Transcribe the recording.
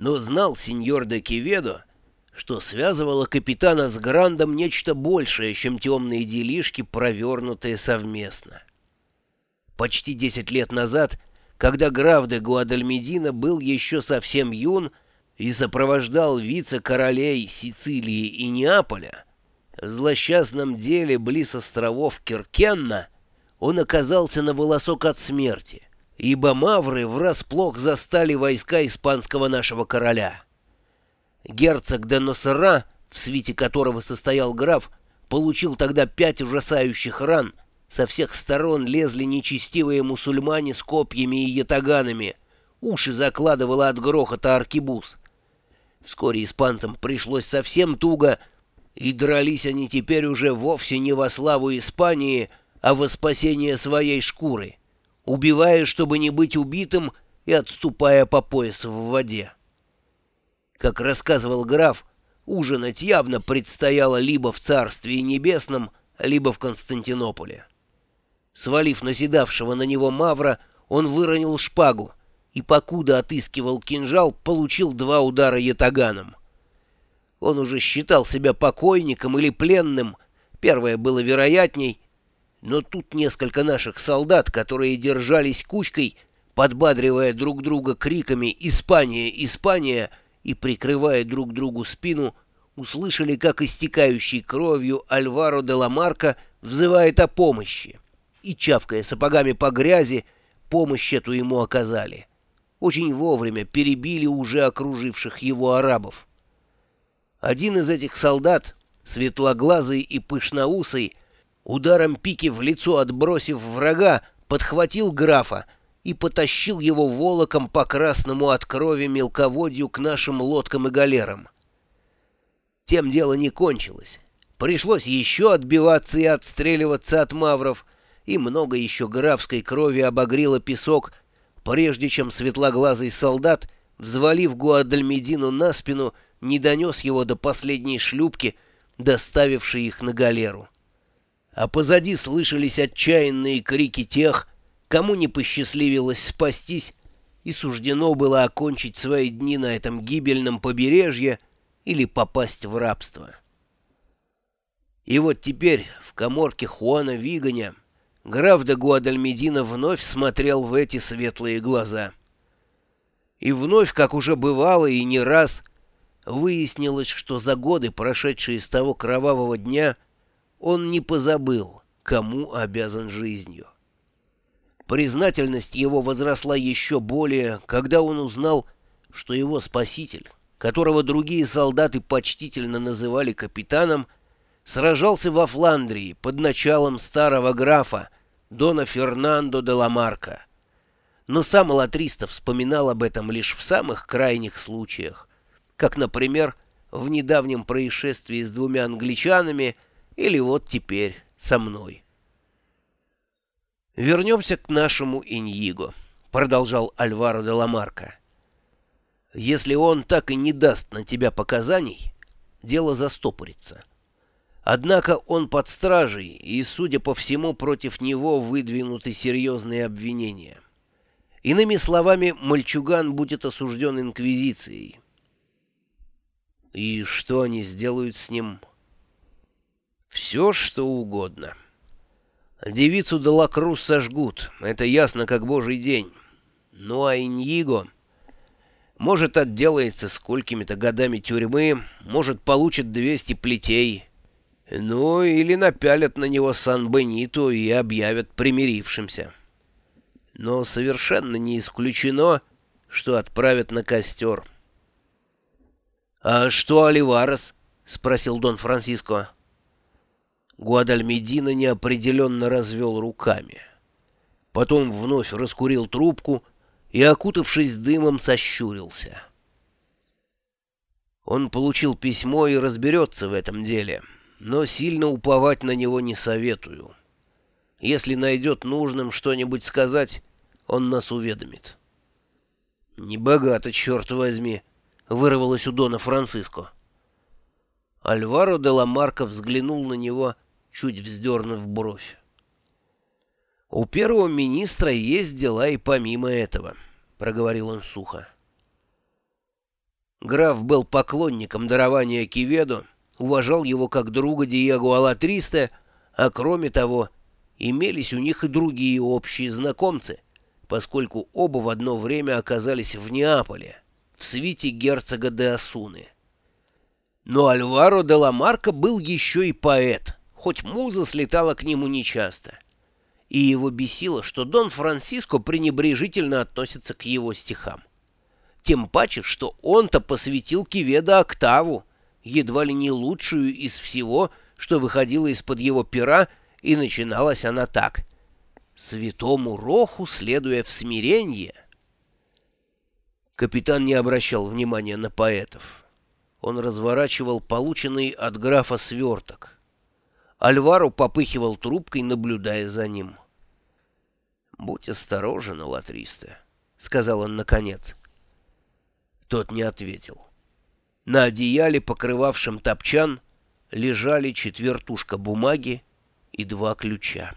Но знал сеньор де Киведо, что связывало капитана с Грандом нечто большее, чем темные делишки, провернутые совместно. Почти десять лет назад, когда граф де Гуадальмедина был еще совсем юн и сопровождал вице-королей Сицилии и Неаполя, в злосчастном деле близ островов Киркенна он оказался на волосок от смерти, ибо мавры врасплох застали войска испанского нашего короля. Герцог де Носера, в свите которого состоял граф, получил тогда пять ужасающих ран. Со всех сторон лезли нечестивые мусульмане с копьями и ятаганами. Уши закладывало от грохота аркибуз. Вскоре испанцам пришлось совсем туго, и дрались они теперь уже вовсе не во славу Испании, а во спасение своей шкуры, убивая, чтобы не быть убитым, и отступая по пояс в воде. Как рассказывал граф, ужинать явно предстояло либо в Царстве Небесном, либо в Константинополе. Свалив наседавшего на него Мавра, он выронил шпагу и, покуда отыскивал кинжал, получил два удара ятаганом. Он уже считал себя покойником или пленным, первое было вероятней, но тут несколько наших солдат, которые держались кучкой, подбадривая друг друга криками «Испания! Испания!», и, прикрывая друг другу спину, услышали, как истекающий кровью Альваро де Ламарко взывает о помощи, и, чавкая сапогами по грязи, помощь эту ему оказали. Очень вовремя перебили уже окруживших его арабов. Один из этих солдат, светлоглазый и пышноусый, ударом пики в лицо отбросив врага, подхватил графа, и потащил его волоком по красному от крови мелководью к нашим лодкам и галерам. Тем дело не кончилось. Пришлось еще отбиваться и отстреливаться от мавров, и много еще графской крови обогрело песок, прежде чем светлоглазый солдат, взвалив Гуадальмедину на спину, не донес его до последней шлюпки, доставившей их на галеру. А позади слышались отчаянные крики тех, кому не посчастливилось спастись, и суждено было окончить свои дни на этом гибельном побережье или попасть в рабство. И вот теперь в коморке Хуана Виганя граф де Гуадальмедина вновь смотрел в эти светлые глаза. И вновь, как уже бывало и не раз, выяснилось, что за годы, прошедшие с того кровавого дня, он не позабыл, кому обязан жизнью. Признательность его возросла еще более, когда он узнал, что его спаситель, которого другие солдаты почтительно называли капитаном, сражался во Фландрии под началом старого графа Дона Фернандо де Ламарка. Но сам Латристо вспоминал об этом лишь в самых крайних случаях, как, например, в недавнем происшествии с двумя англичанами или вот теперь со мной. «Вернемся к нашему Иньиго», — продолжал Альваро де Ламарко. «Если он так и не даст на тебя показаний, дело застопорится. Однако он под стражей, и, судя по всему, против него выдвинуты серьезные обвинения. Иными словами, мальчуган будет осужден инквизицией. И что они сделают с ним? Все, что угодно». Девицу Делакрус сожгут, это ясно как божий день. Ну а Иньиго... Может, отделается сколькими-то годами тюрьмы, может, получит 200 плетей. Ну, или напялят на него Сан-Бенито и объявят примирившимся. Но совершенно не исключено, что отправят на костер. — А что Оливарес? — спросил Дон Франциско. Гуадальмедина неопределенно развел руками. Потом вновь раскурил трубку и, окутавшись дымом, сощурился. Он получил письмо и разберется в этом деле, но сильно уповать на него не советую. Если найдет нужным что-нибудь сказать, он нас уведомит. «Небогато, черт возьми!» — вырвалось у Дона Франциско. Альваро де Ламарко взглянул на него — чуть вздернув бровь. «У первого министра есть дела и помимо этого», — проговорил он сухо. Граф был поклонником дарования Киведу, уважал его как друга Диего Алатриста, а кроме того, имелись у них и другие общие знакомцы, поскольку оба в одно время оказались в Неаполе, в свите герцога де Асуны. Но Альваро де Ламарко был еще и поэт, хоть муза слетала к нему нечасто. И его бесило, что Дон Франциско пренебрежительно относится к его стихам. Тем паче, что он-то посвятил Киведа октаву, едва ли не лучшую из всего, что выходило из-под его пера, и начиналась она так. «Святому Роху, следуя в смиренье». Капитан не обращал внимания на поэтов. Он разворачивал полученный от графа сверток. Альваро попыхивал трубкой, наблюдая за ним. «Будь осторожен, Латриста», — сказал он наконец. Тот не ответил. На одеяле, покрывавшем топчан, лежали четвертушка бумаги и два ключа.